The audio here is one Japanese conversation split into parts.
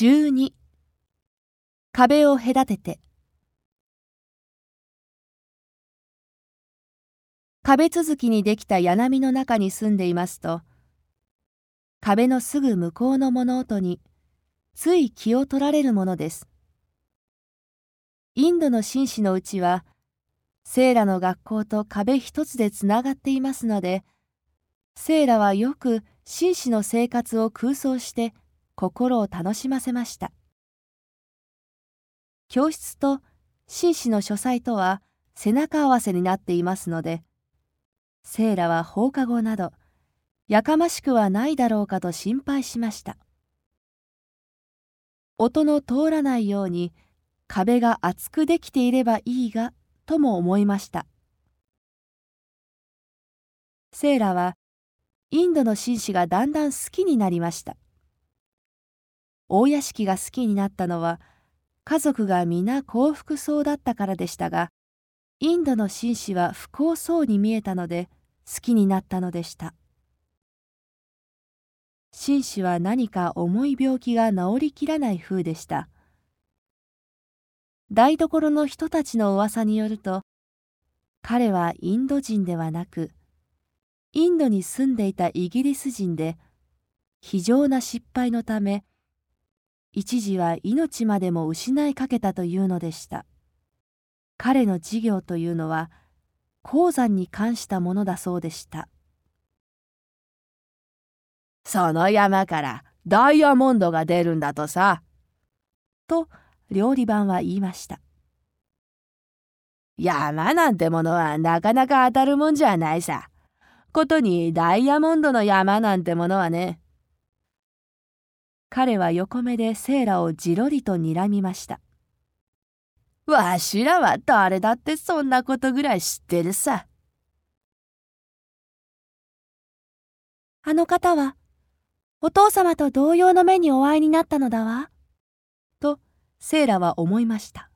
12壁を隔てて。壁続きにできた柳の中に住んでいますと壁のすぐ向こうの物音につい気を取られるものです。インドの紳士のうちはセーラの学校と壁一つでつながっていますのでセーラはよく紳士の生活を空想して心を楽しませました。教室と紳士の書斎とは背中合わせになっていますのでセーラは放課後などやかましくはないだろうかと心配しました。音の通らないように壁が厚くできていればいいがとも思いました。セーラはインドの紳士がだんだん好きになりました。大屋敷が好きになったのは家族が皆幸福そうだったからでしたがインドの紳士は不幸そうに見えたので好きになったのでした。紳士は何か重い病気が治りきらない風でした。台所の人たちの噂によると彼はインド人ではなくインドに住んでいたイギリス人で非常な失敗のため一時は命までも失いかけたというのでした彼の事業というのは鉱山に関したものだそうでしたその山からダイヤモンドが出るんだとさ。と料理番は言いました。山なんてものはなかなか当たるもんじゃないさ。ことにダイヤモンドの山なんてものはね。彼は横目でセーラをじろりと睨みました。わしらは誰だってそんなことぐらい知ってるさ。あの方はお父様と同様の目にお会いになったのだわ。と、セーラは思いました。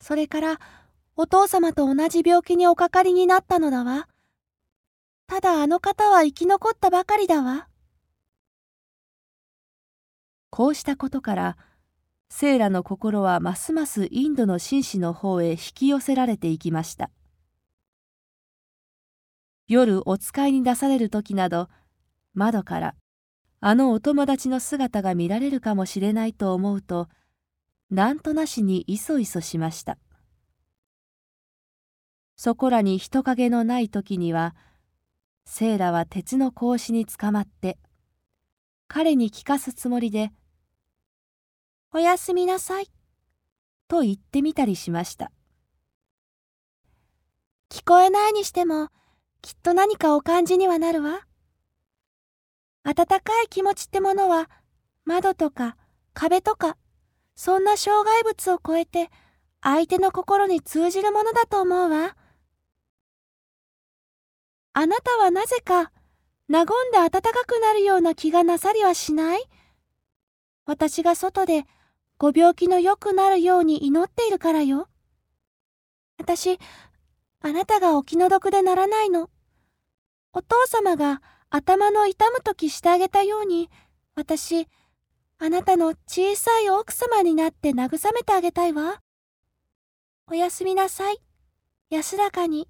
それから、お父様と同じ病気におかかりになったのだわ。ただあの方は生き残ったばかりだわ。こうしたことから、セーラの心はますますインドの紳士の方へ引き寄せられていきました。夜お使いに出される時など、窓からあのお友達の姿が見られるかもしれないと思うとなんとなしにいそいそしましたそこらに人影のない時にはセイラは鉄の格子につかまって彼に聞かすつもりで「おやすみなさい」と言ってみたりしました聞こえないにしてもきっと何かお感じにはなるわ。温かい気持ちってものは窓とか壁とかそんな障害物を超えて相手の心に通じるものだと思うわ。あなたはなぜか和んで暖かくなるような気がなさりはしない私が外でご病気の良くなるように祈っているからよ。私、あなたがお気の毒でならないの。お父様が頭の痛む時してあげたように、私、あなたの小さい奥様になって慰めてあげたいわ。おやすみなさい。安らかに。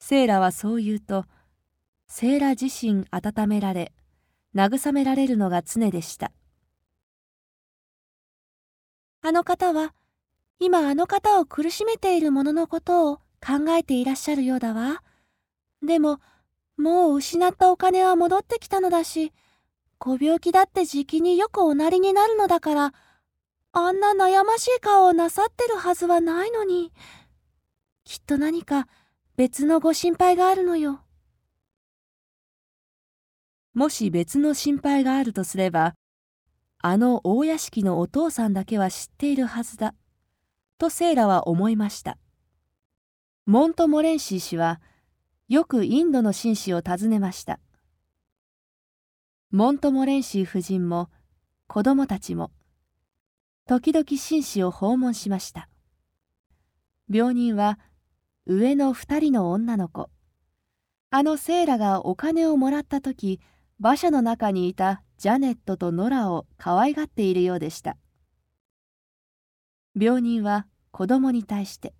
セーラはそう言うと、セーラ自身温められ、慰められるのが常でした。あの方は、今あの方を苦しめている者のことを考えていらっしゃるようだわ。でも、もう失ったお金は戻ってきたのだし、ご病気だってじきによくおなりになるのだから、あんな悩ましい顔をなさってるはずはないのに、きっと何か別のご心配があるのよ。もし別の心配があるとすれば、あの大屋敷のお父さんだけは知っているはずだ、とセーラは思いました。モントモレンシー氏は、よくインドの紳士を訪ねました。モントモレンシー夫人も子供たちも時々紳士を訪問しました。病人は上の二人の女の子。あのセーラがお金をもらった時馬車の中にいたジャネットとノラを可愛がっているようでした。病人は子供に対して、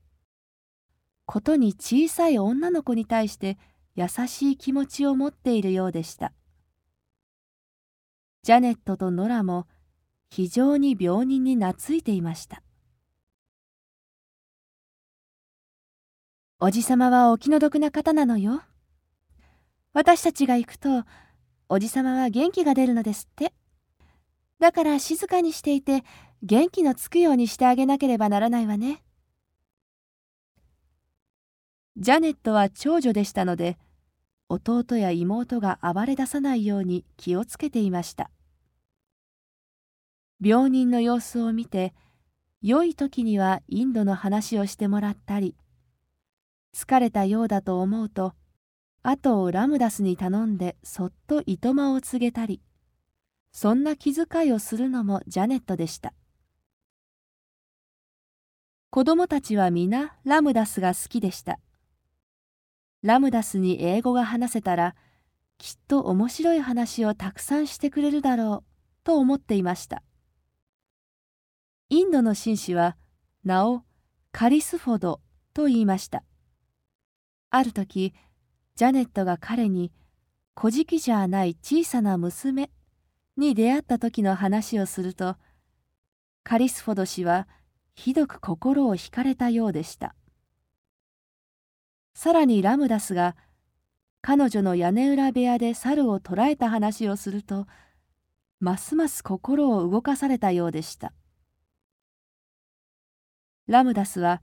ことに小さい女の子に対して優しい気持ちを持っているようでした。ジャネットとノラも非常に病人に懐いていました。おじさまはお気の毒な方なのよ。私たちが行くと、おじさまは元気が出るのですって。だから静かにしていて、元気のつくようにしてあげなければならないわね。ジャネットは長女でしたので、弟や妹が暴れ出さないように気をつけていました。病人の様子を見て、良い時にはインドの話をしてもらったり、疲れたようだと思うと後をラムダスに頼んでそっといとまを告げたりそんな気遣いをするのもジャネットでした。子供たちは皆ラムダスが好きでした。ラムダスに英語が話せたらきっと面白い話をたくさんしてくれるだろうと思っていました。インドの紳士は名をカリスフォドと言いました。ある時ジャネットが彼に「小じじゃない小さな娘」に出会った時の話をするとカリスフォド氏はひどく心を惹かれたようでした。さらにラムダスが彼女の屋根裏部屋で猿を捕らえた話をするとますます心を動かされたようでしたラムダスは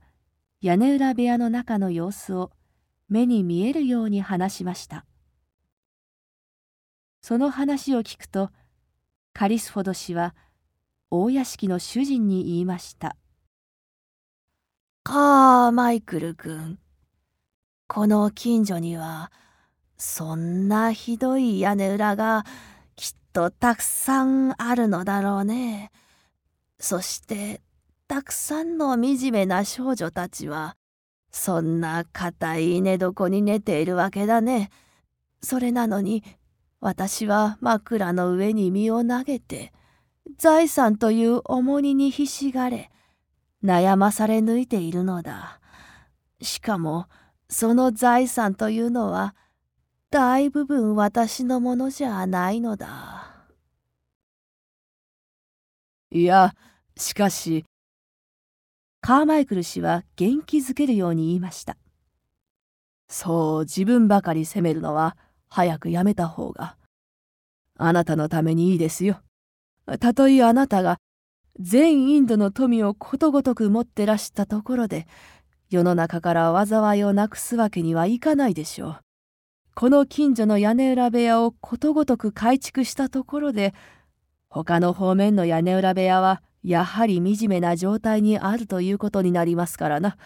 屋根裏部屋の中の様子を目に見えるように話しましたその話を聞くとカリスフォド氏は大屋敷の主人に言いました「カーマイクル君この近所にはそんなひどい屋根裏がきっとたくさんあるのだろうね。そしてたくさんの惨めな少女たちはそんな硬い寝床に寝ているわけだね。それなのに私は枕の上に身を投げて財産という重荷にひしがれ悩まされ抜いているのだ。しかもその財産というのは大部分私のものじゃないのだ。いやしかしカーマイクル氏は元気づけるように言いました。そう自分ばかり責めるのは早くやめた方が。あなたのためにいいですよ。たとえあなたが全インドの富をことごとく持ってらしたところで世の中から災いをなくすわけにはいかないでしょう。この近所の屋根裏部屋をことごとく改築したところで他の方面の屋根裏部屋はやはり惨めな状態にあるということになりますからな。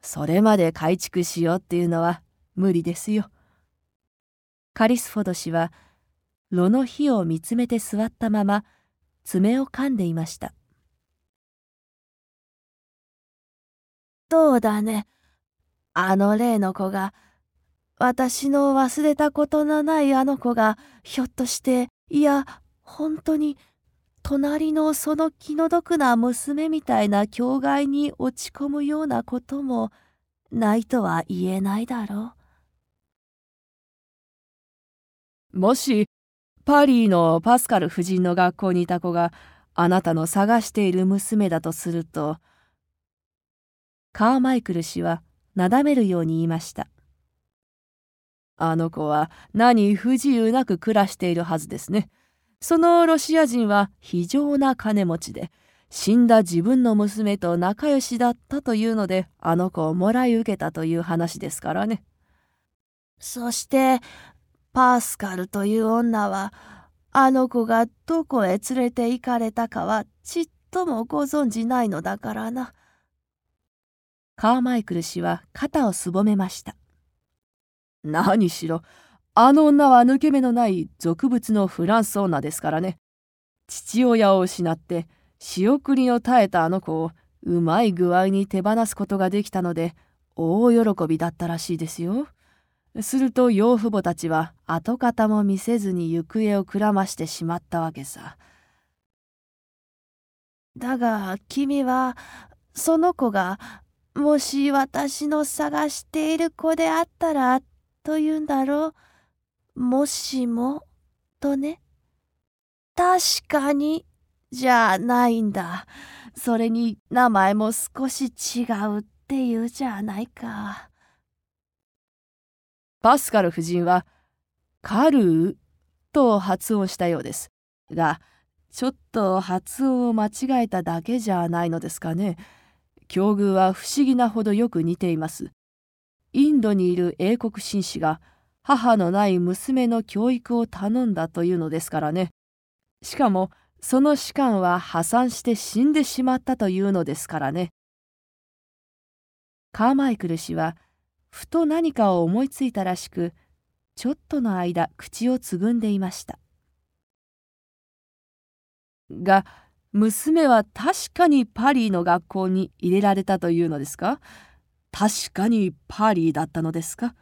それまで改築しようっていうのは無理ですよ。カリスフォド氏は炉の火を見つめて座ったまま爪を噛んでいました。どうだね。あの例の子が、私の忘れたことのないあの子が、ひょっとして、いや、本当に隣のその気の毒な娘みたいな境外に落ち込むようなこともないとは言えないだろう。もしパリーのパスカル夫人の学校にいた子があなたの探している娘だとするとカーマイクル氏はなだめるように言いました。あの子は何不自由なく暮らしているはずですね。そのロシア人は非常な金持ちで、死んだ自分の娘と仲良しだったというので、あの子をもらい受けたという話ですからね。そして、パースカルという女は、あの子がどこへ連れて行かれたかはちっともご存じないのだからな。カーマイクル氏は肩をすぼめました。何しろ、あの女は抜け目のない俗物のフランス女ですからね。父親を失って仕送りの絶えたあの子をうまい具合に手放すことができたので大喜びだったらしいですよ。すると養父母たちは跡形も見せずに行方をくらましてしまったわけさ。だが君はその子がもし私の探している子であったらと言うんだろう。もしも？とね。確かにじゃないんだ。それに名前も少し違うっていうじゃないか。パスカル夫人はカルーと発音したようです。が、ちょっと発音を間違えただけじゃないのですかね。境遇は不思議なほどよく似ています。インドにいる英国紳士が母のない娘の教育を頼んだというのですからね。しかもその士官は破産して死んでしまったというのですからね。カーマイクル氏はふと何かを思いついたらしくちょっとの間口をつぐんでいましたが娘は確かにパリの学校に入れられたというのですか？確かにパリだったのですか？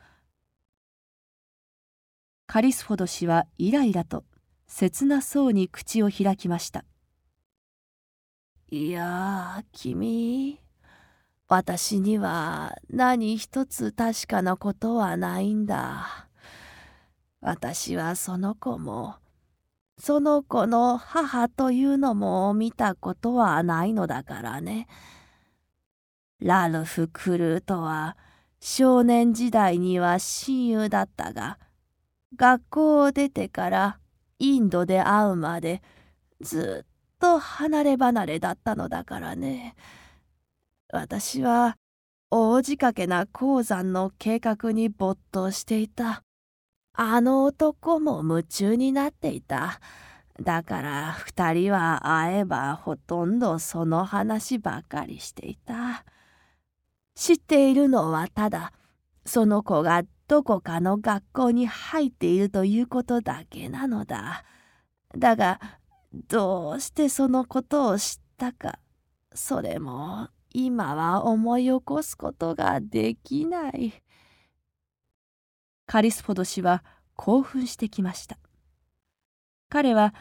カリスフォド氏はイライラと切なそうに口を開きましたいや君私には何一つ確かなことはないんだ。私はその子も、その子の母というのも見たことはないのだからね。ラルフ・クルーとは少年時代には親友だったが、学校を出てからインドで会うまでずっと離れ離れだったのだからね。私は大仕掛けな鉱山の計画に没頭していた。あの男も夢中になっていた。だから二人は会えばほとんどその話ばかりしていた。知っているのはただその子がどこかの学校に入っているということだけなのだ。だがどうしてそのことを知ったかそれも今は思い起こすことができない。カリスフォド氏は興奮してきました。彼は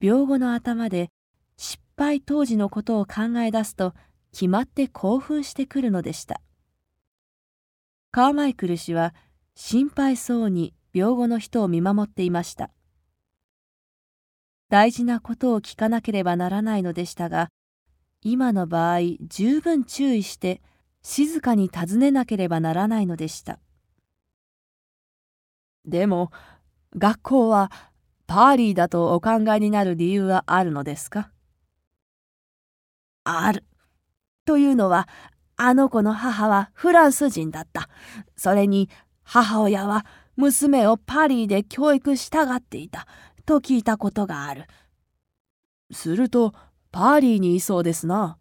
病後の頭で失敗当時のことを考え出すと決まって興奮してくるのでした。カーマイクル氏は心配そうに病後の人を見守っていました。大事なことを聞かなければならないのでしたが、今の場合十分注意して静かに尋ねなければならないのでしたでも学校はパーリーだとお考えになる理由はあるのですか？ある。というのはあの子の母はフランス人だった。それに母親は娘をパリで教育したがっていたと聞いたことがある。するとパーリーにいそうですな。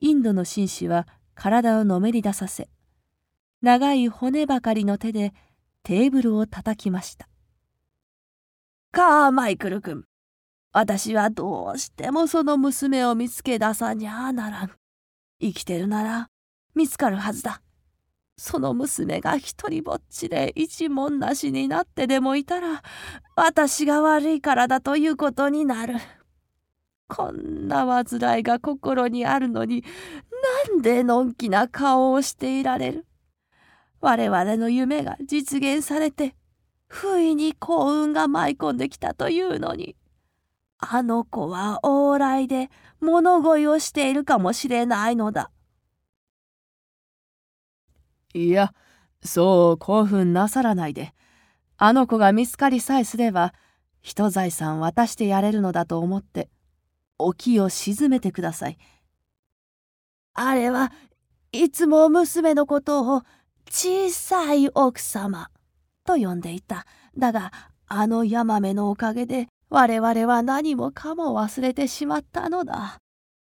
インドの紳士は体をのめり出させ、長い骨ばかりの手でテーブルを叩きました。カーマイクル君、私はどうしてもその娘を見つけ出さにゃならん。生きてるなら見つかるはずだ。その娘が一人ぼっちで一文なしになってでもいたら私が悪いからだということになる。こんな煩いが心にあるのになんでのんきな顔をしていられる？我々の夢が実現されて不意に幸運が舞い込んできたというのに。あの子は往来で物乞いをしているかもしれないのだ。いやそう興奮なさらないであの子が見つかりさえすれば人財産渡してやれるのだと思って沖を沈めてください。あれはいつも娘のことを小さい奥様と呼んでいた。だがあのヤマメのおかげで我々は何もかも忘れてしまったのだ。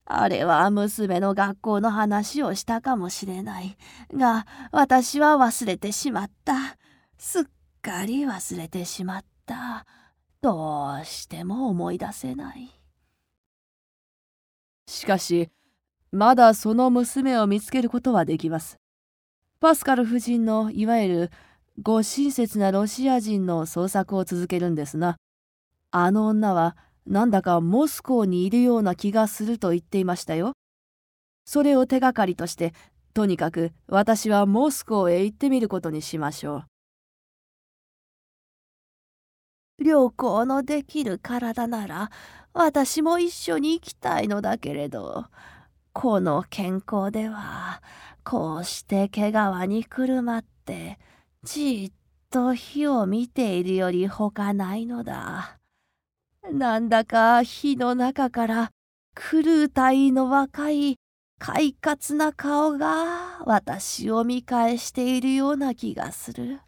あれは娘の学校の話をしたかもしれない。が私は忘れてしまった。すっかり忘れてしまった。どうしても思い出せない。しかし、まだその娘を見つけることはできます。パスカル夫人のいわゆるご親切なロシア人の捜索を続けるんですな。あの女はなんだかモスコーにいるような気がすると言っていましたよ。それを手がかりとして、とにかく私はモスコーへ行ってみることにしましょう。旅行のできる体なら私も一緒に行きたいのだけれど、この健康ではこうして毛皮にくるまってじっと火を見ているよりほかないのだ。なんだか火の中から狂う体の若い快活な顔が私を見返しているような気がする。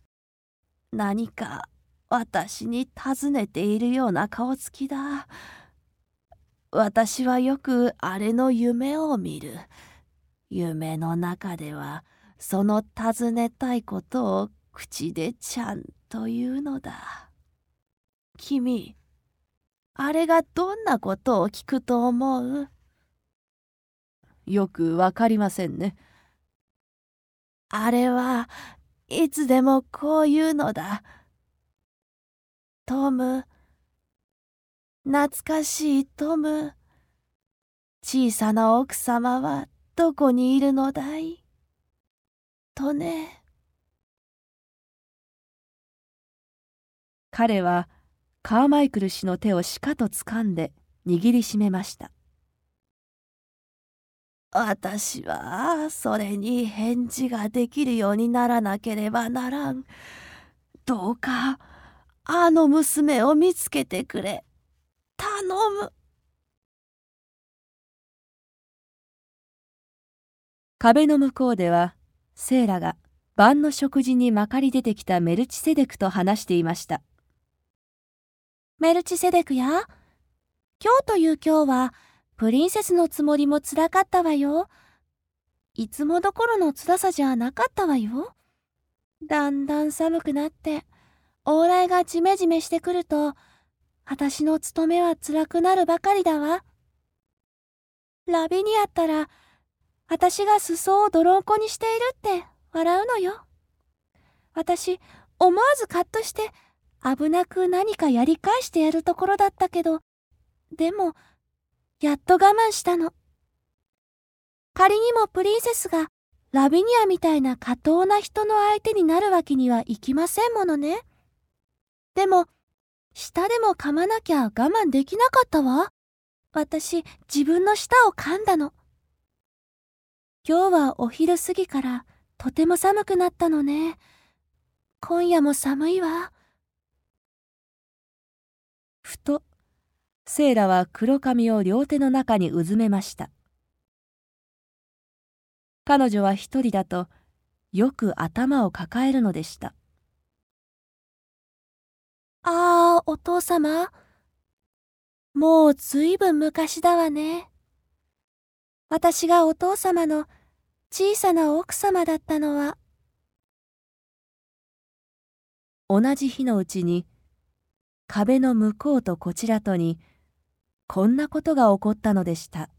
何か私に尋ねているような顔つきだ。私はよくあれの夢を見る。夢の中ではその尋ねたいことを口でちゃんと言うのだ。君、あれがどんなことを聞くと思う？よくわかりませんね。あれはいつでもこう言うのだ。トム、懐かしいトム。小さな奥様はどこにいるのだい？とね。彼はカーマイクル氏の手をしかと掴んで握りしめました。私はそれに返事ができるようにならなければならん。どうかあの娘を見つけてくれ。頼む。壁の向こうではセーラが晩の食事にまかり出てきたメルチセデクと話していました。メルチセデクや今日という今日はプリンセスのつもりもつらかったわよ。いつもどころの辛さじゃなかったわよ。だんだん寒くなって、往来がジメジメしてくると、私の務めは辛くなるばかりだわ。ラビにあったら、私が裾を泥んこにしているって笑うのよ。私、思わずカッとして、危なく何かやり返してやるところだったけど、でも、やっと我慢したの。仮にもプリンセスがラビニアみたいな過当な人の相手になるわけにはいきませんものね。でも、舌でも噛まなきゃ我慢できなかったわ。私、自分の舌を噛んだの。今日はお昼過ぎからとても寒くなったのね。今夜も寒いわ。ふとセイラは黒髪を両手の中にうずめました。彼女は一人だとよく頭を抱えるのでした。ああ、お父様。もうずいぶん昔だわね。私がお父様の小さな奥様だったのは。同じ日のうちに壁の向こうとこちらとにこんなことが起こったのでした。